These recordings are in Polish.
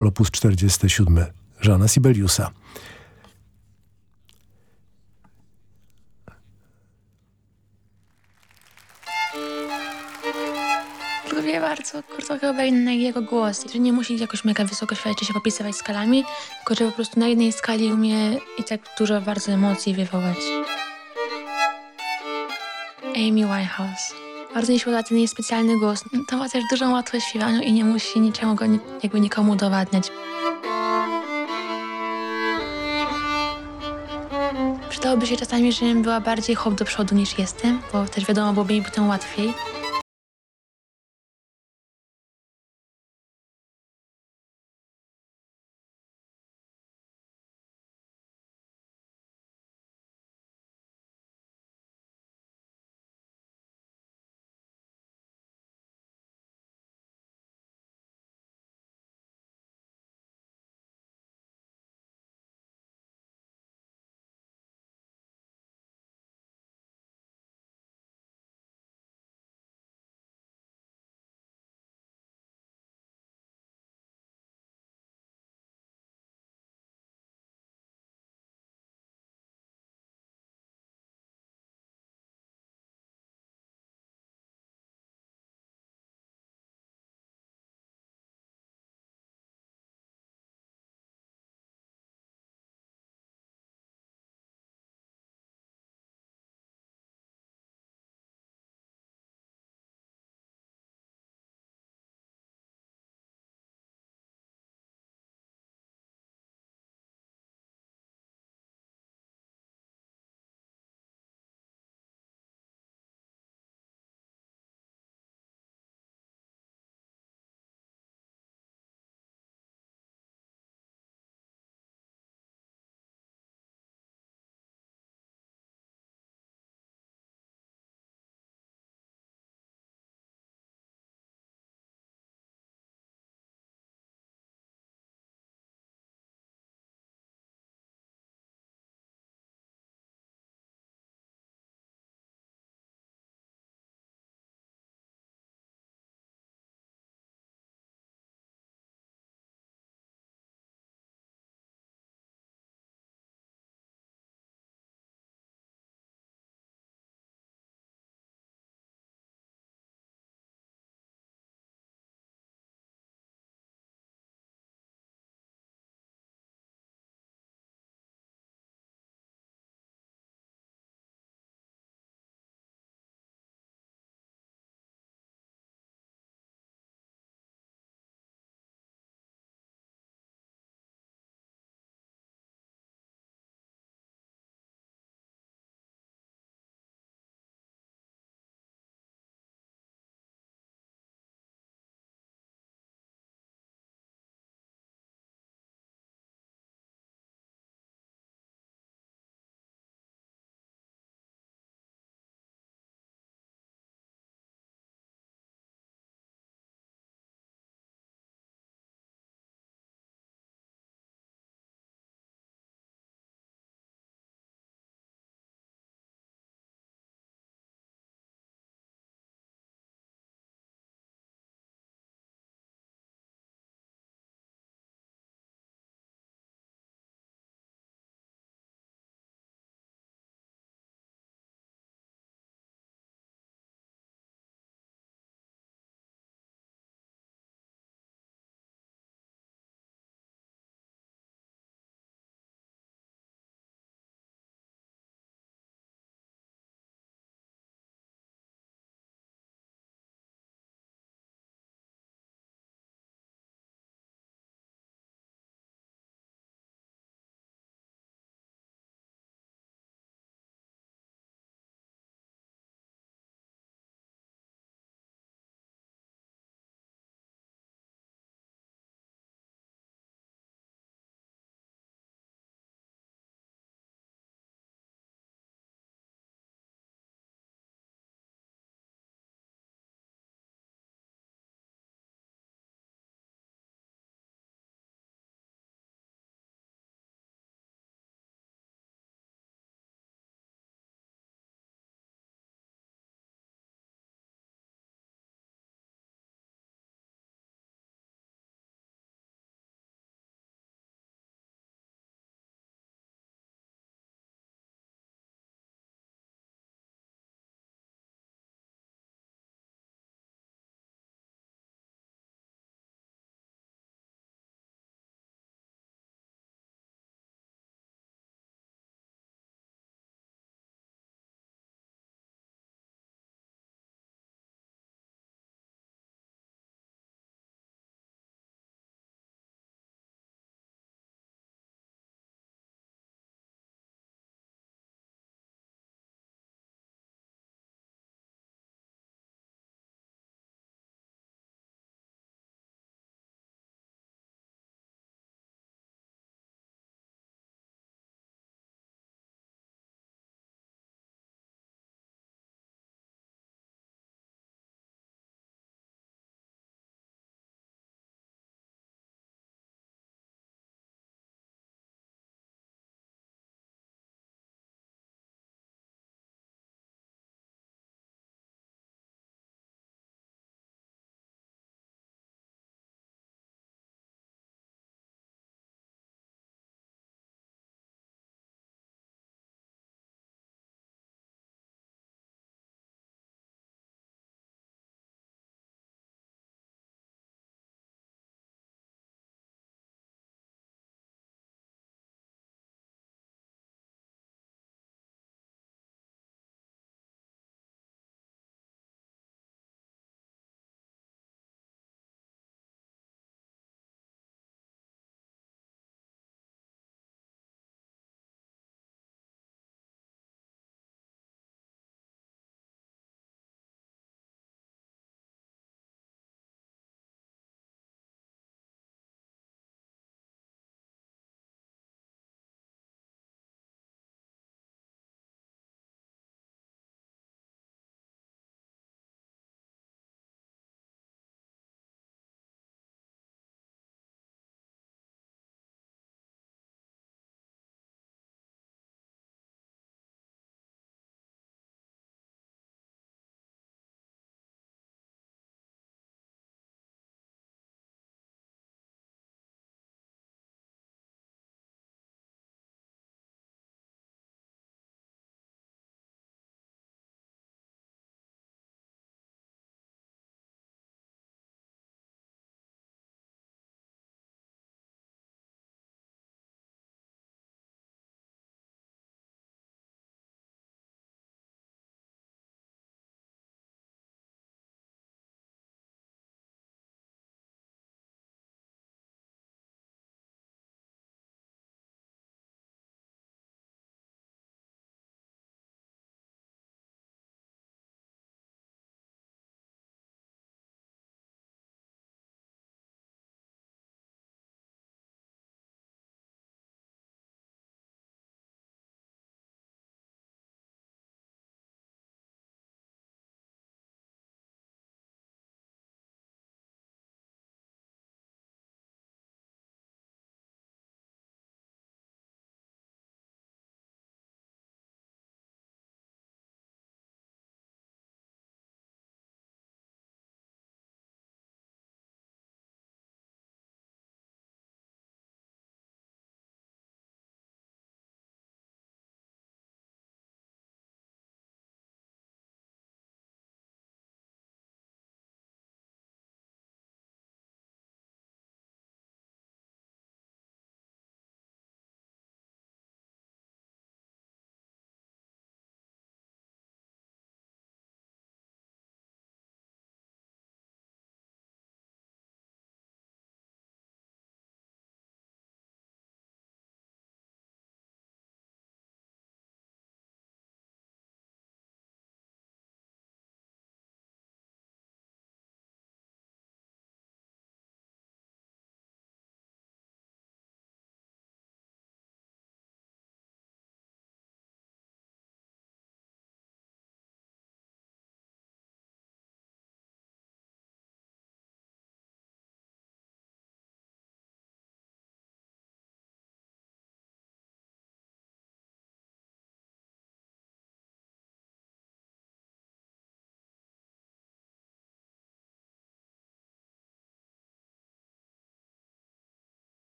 opus 47 Żana Sibeliusa. Lubię bardzo Kurta Cobaina i jego głos, że nie musi jakoś mega wysoko śpiewać czy się popisywać skalami, tylko że po prostu na jednej skali umie i tak dużo bardzo emocji wywołać. Amy Winehouse. Bardzo mi się podoba ten specjalny głos. To ma też dużą łatwość w śpiewaniu i nie musi niczemu go jakby nikomu udowadniać. Przydałoby się czasami, żebym była bardziej hop do przodu niż jestem, bo też wiadomo, byłoby mi potem łatwiej.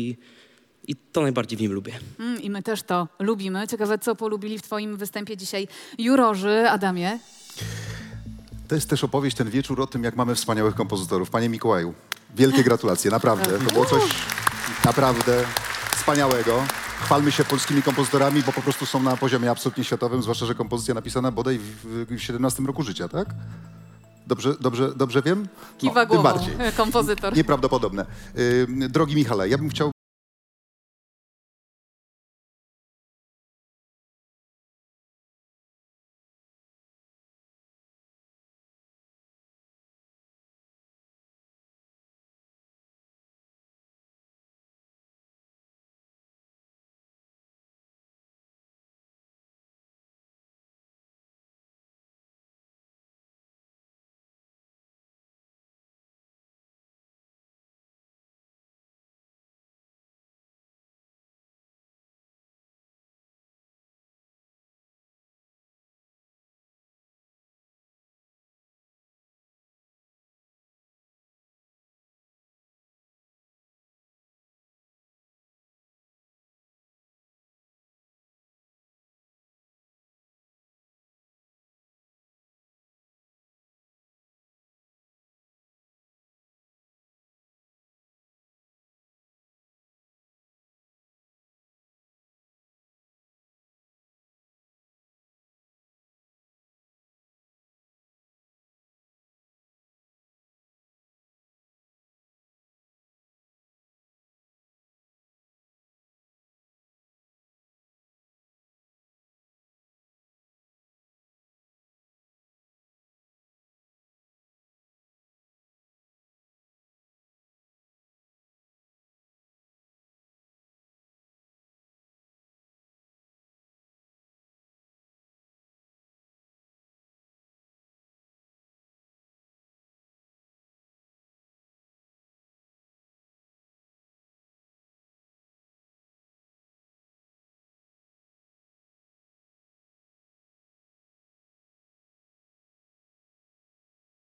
I, I to najbardziej w nim lubię. Mm, I my też to lubimy. Ciekawe, co polubili w Twoim występie dzisiaj jurorzy, Adamie. To jest też opowieść, ten wieczór o tym, jak mamy wspaniałych kompozytorów. Panie Mikołaju, wielkie gratulacje, naprawdę. To było coś naprawdę wspaniałego. Chwalmy się polskimi kompozytorami, bo po prostu są na poziomie absolutnie światowym, zwłaszcza, że kompozycja napisana bodaj w, w 17 roku życia, tak? Dobrze, dobrze, dobrze wiem? Kiwa No, tym głową, bardziej. kompozytor. Nieprawdopodobne. Yy, drogi Michale, ja bym chciał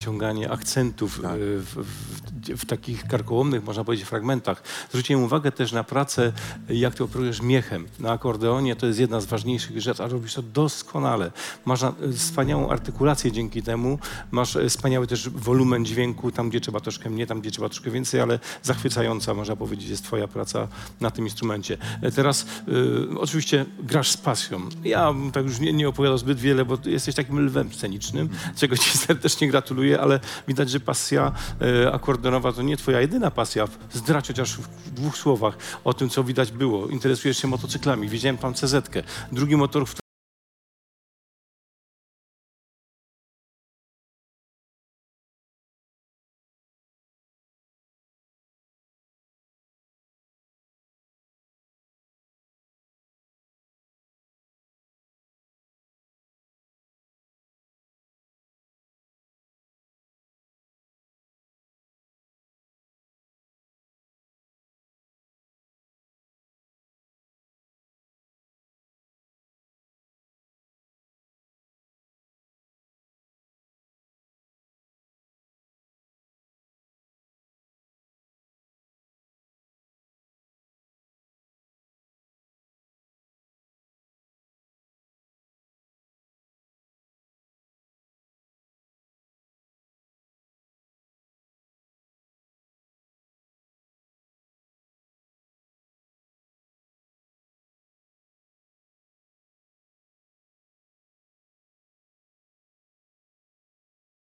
ciąganie akcentów Tak. y, w, w, w takich karkołomnych, można powiedzieć, fragmentach. Zwróciłem uwagę też na pracę, jak ty operujesz miechem. Na akordeonie to jest jedna z ważniejszych rzeczy, a robisz to doskonale. Masz y, wspaniałą artykulację dzięki temu, masz y, wspaniały też wolumen dźwięku, tam gdzie trzeba troszkę mniej, tam gdzie trzeba troszkę więcej, ale zachwycająca, można powiedzieć, jest twoja praca na tym instrumencie. E, Teraz y, oczywiście grasz z pasją. Ja tak już nie, nie opowiadał zbyt wiele, bo jesteś takim lwem scenicznym, czego ci serdecznie gratuluję, ale widać, że pasja e, akordeonowa to nie twoja jedyna pasja. Zdrać chociaż w dwóch słowach o tym, co widać było. Interesujesz się motocyklami, widziałem tam CZ-kę. Drugi motor,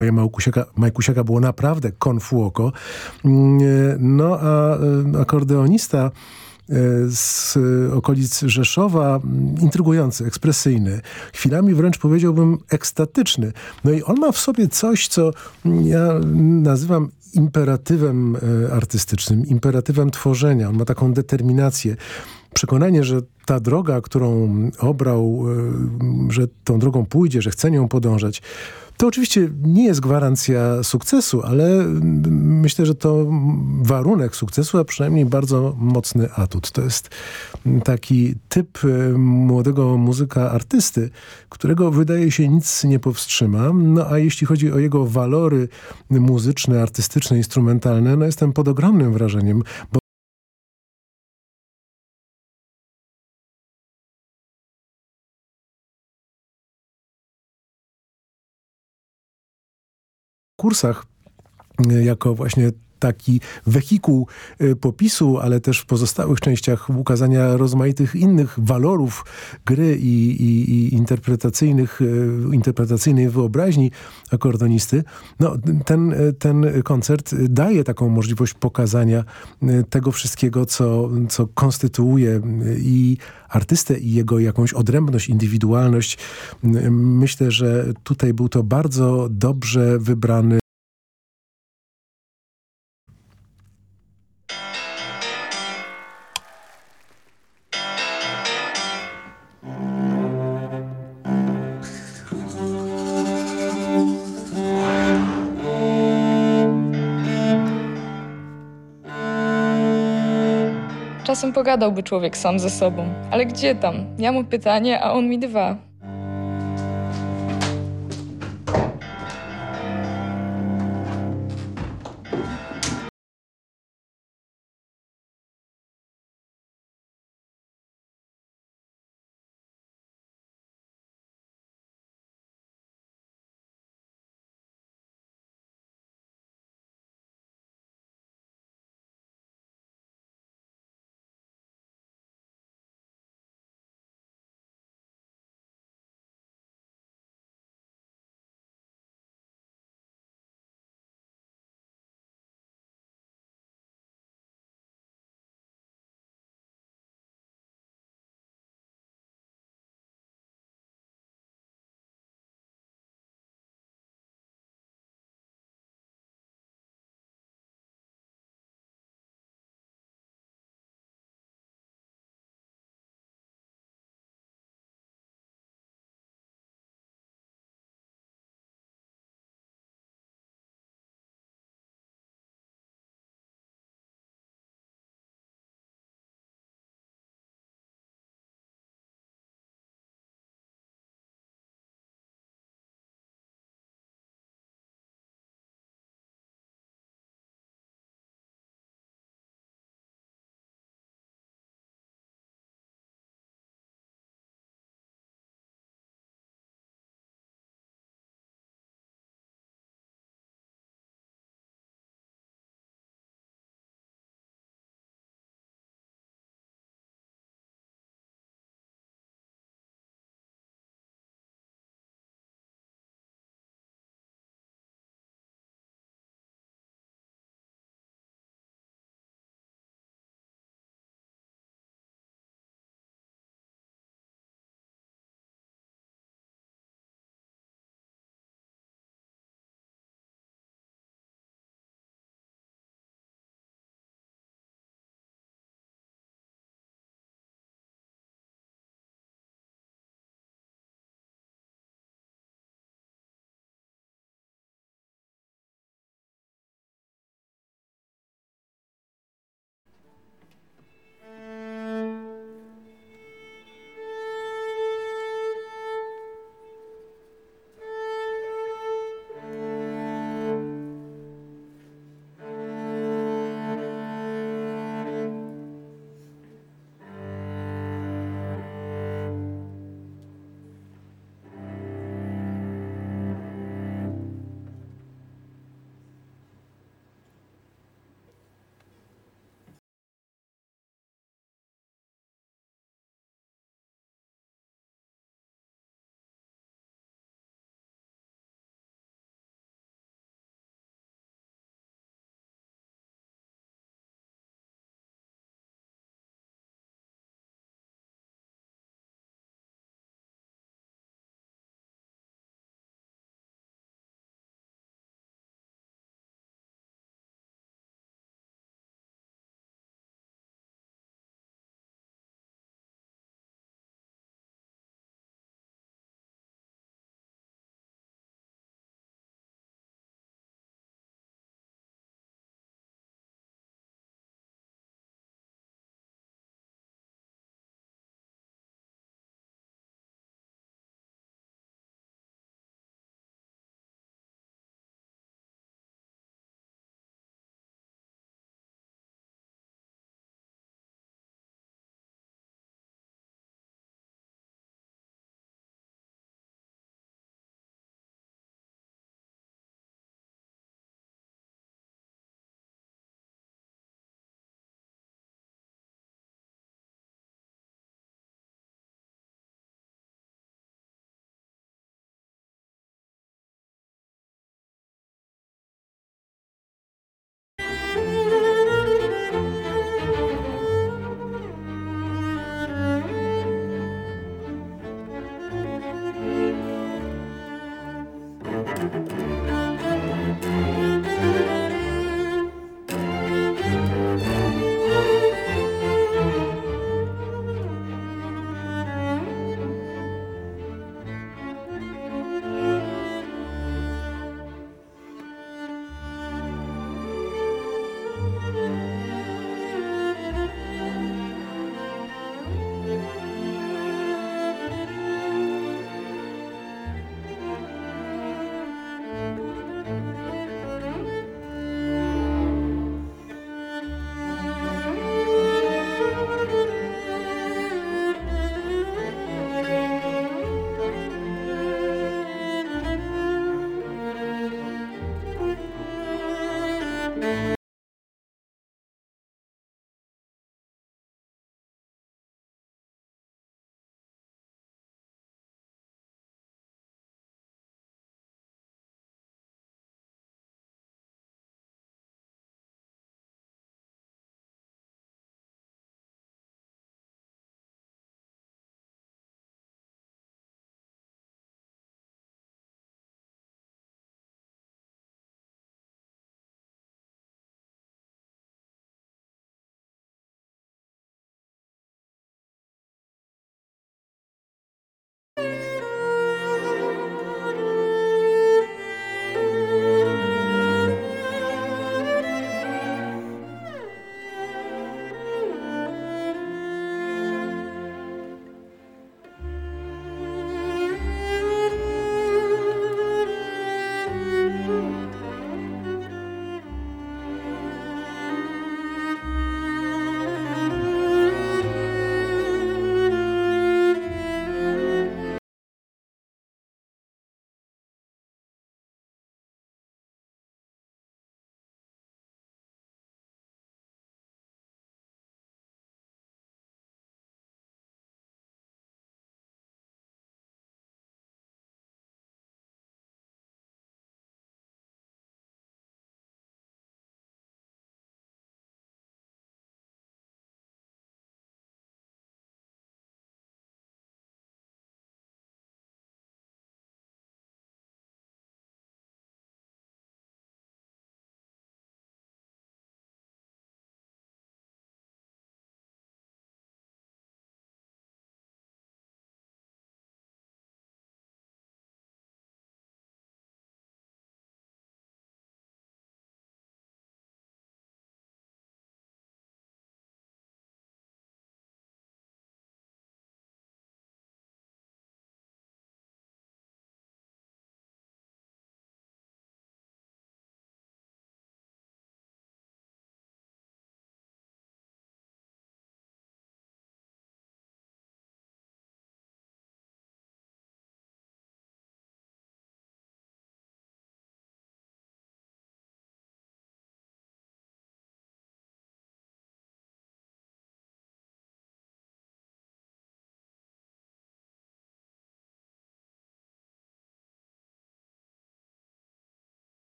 w Małkusiaka, Majkusiaka było naprawdę konfuoko. Mm, No a e, akordeonista e, z okolic Rzeszowa, mm, intrygujący, ekspresyjny, chwilami wręcz powiedziałbym ekstatyczny. No i on ma w sobie coś, co ja nazywam imperatywem e, artystycznym, imperatywem tworzenia. On ma taką determinację, przekonanie, że ta droga, którą obrał, e, że tą drogą pójdzie, że chce nią podążać, to oczywiście nie jest gwarancja sukcesu, ale myślę, że to warunek sukcesu, a przynajmniej bardzo mocny atut. To jest taki typ e, młodego muzyka artysty, którego wydaje się nic nie powstrzyma. No a jeśli chodzi o jego walory muzyczne, artystyczne, instrumentalne, no jestem pod ogromnym wrażeniem, bo kursach y, jako właśnie taki wehikuł y, popisu, ale też w pozostałych częściach ukazania rozmaitych innych walorów gry i, i, i interpretacyjnych, y, interpretacyjnej wyobraźni akordonisty. No, ten, ten koncert daje taką możliwość pokazania y, tego wszystkiego, co, co konstytuuje y, i artystę i jego jakąś odrębność, indywidualność. Y, Myślę, że tutaj był to bardzo dobrze wybrany Czasem pogadałby człowiek sam ze sobą, ale gdzie tam? Ja mu pytanie, a on mi dwa.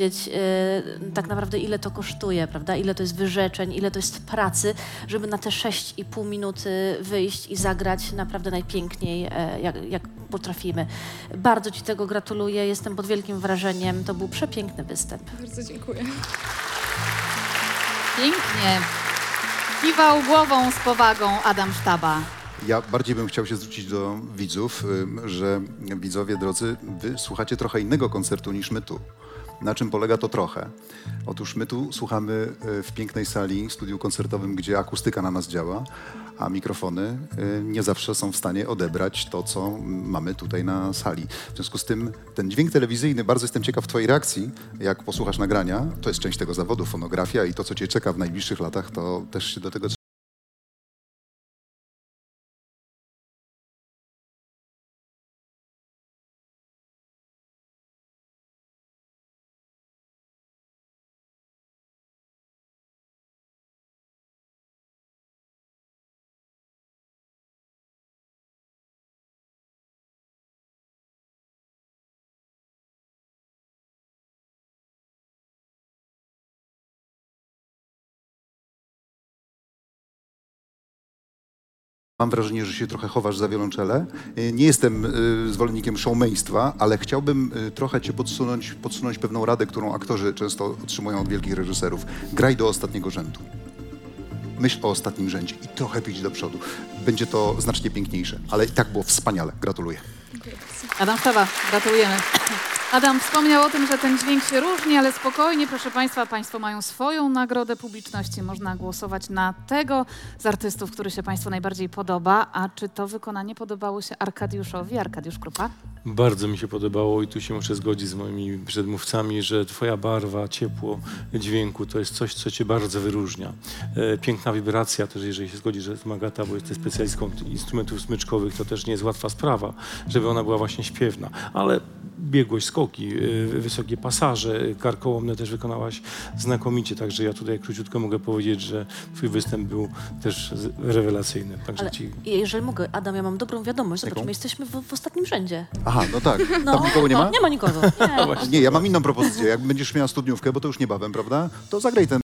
Wiedzieć y, tak naprawdę ile to kosztuje, prawda? Ile to jest wyrzeczeń, ile to jest pracy, żeby na te 6,5 minuty wyjść i zagrać naprawdę najpiękniej, e, jak, jak potrafimy. Bardzo Ci tego gratuluję, jestem pod wielkim wrażeniem. To był przepiękny występ. Bardzo dziękuję. Pięknie. Kiwał głową z powagą Adam Sztaba. Ja bardziej bym chciał się zwrócić do widzów, że widzowie drodzy, wy słuchacie trochę innego koncertu niż my tu. Na czym polega to trochę? Otóż my tu słuchamy y, w pięknej sali, studiu koncertowym, gdzie akustyka na nas działa, a mikrofony y, nie zawsze są w stanie odebrać to, co mamy tutaj na sali. W związku z tym ten dźwięk telewizyjny, bardzo jestem ciekaw Twojej reakcji, jak posłuchasz nagrania. To jest część tego zawodu, fonografia i to, co Cię czeka w najbliższych latach, to też się do tego Mam wrażenie, że się trochę chowasz za wiolonczelę. Y, Nie jestem y, zwolennikiem showmeństwa, ale chciałbym y, trochę cię podsunąć, podsunąć pewną radę, którą aktorzy często otrzymują od wielkich reżyserów. Graj do ostatniego rzędu. Myśl o ostatnim rzędzie i trochę pić do przodu. Będzie to znacznie piękniejsze, ale i tak było wspaniale. Gratuluję. Adam Sztaba, gratulujemy. Adam wspomniał o tym, że ten dźwięk się różni, ale spokojnie, proszę Państwa, Państwo mają swoją nagrodę publiczności. Można głosować na tego z artystów, który się Państwu najbardziej podoba. A czy to wykonanie podobało się Arkadiuszowi? Arkadiusz Krupa? Bardzo mi się podobało i tu się muszę zgodzić z moimi przedmówcami, że twoja barwa, ciepło dźwięku to jest coś, co cię bardzo wyróżnia. E, piękna wibracja też, jeżeli się zgodzi, że Magata, bo jesteś specjalistką instrumentów smyczkowych, to też nie jest łatwa sprawa, żeby ona była właśnie śpiewna. Ale biegłość, skoki, e, wysokie pasaże, karkołomne też wykonałaś znakomicie, także ja tutaj króciutko mogę powiedzieć, że twój występ był też rewelacyjny. Także Ale ci jeżeli mogę, Adam, ja mam dobrą wiadomość. Zobacz, my jesteśmy w, w ostatnim rzędzie. Aha, no tak. No, Tam nikogo nie no, ma? Nie ma nikogo. Nie. Nie, ja mam inną propozycję. Jak będziesz miała studniówkę, bo to już niebawem, prawda? To zagraj ten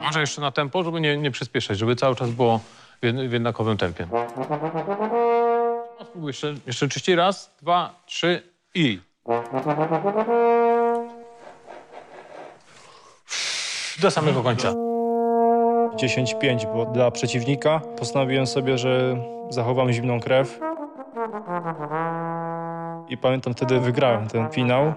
Może jeszcze na tempo, żeby nie, nie przyspieszać, żeby cały czas było w, w jednakowym tempie. No, spróbuj jeszcze, jeszcze czyściej. Raz, dwa, trzy i... Do samego końca. 10-5 było dla przeciwnika. Postanowiłem sobie, że zachowam zimną krew. I pamiętam, wtedy wygrałem ten finał.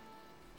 何?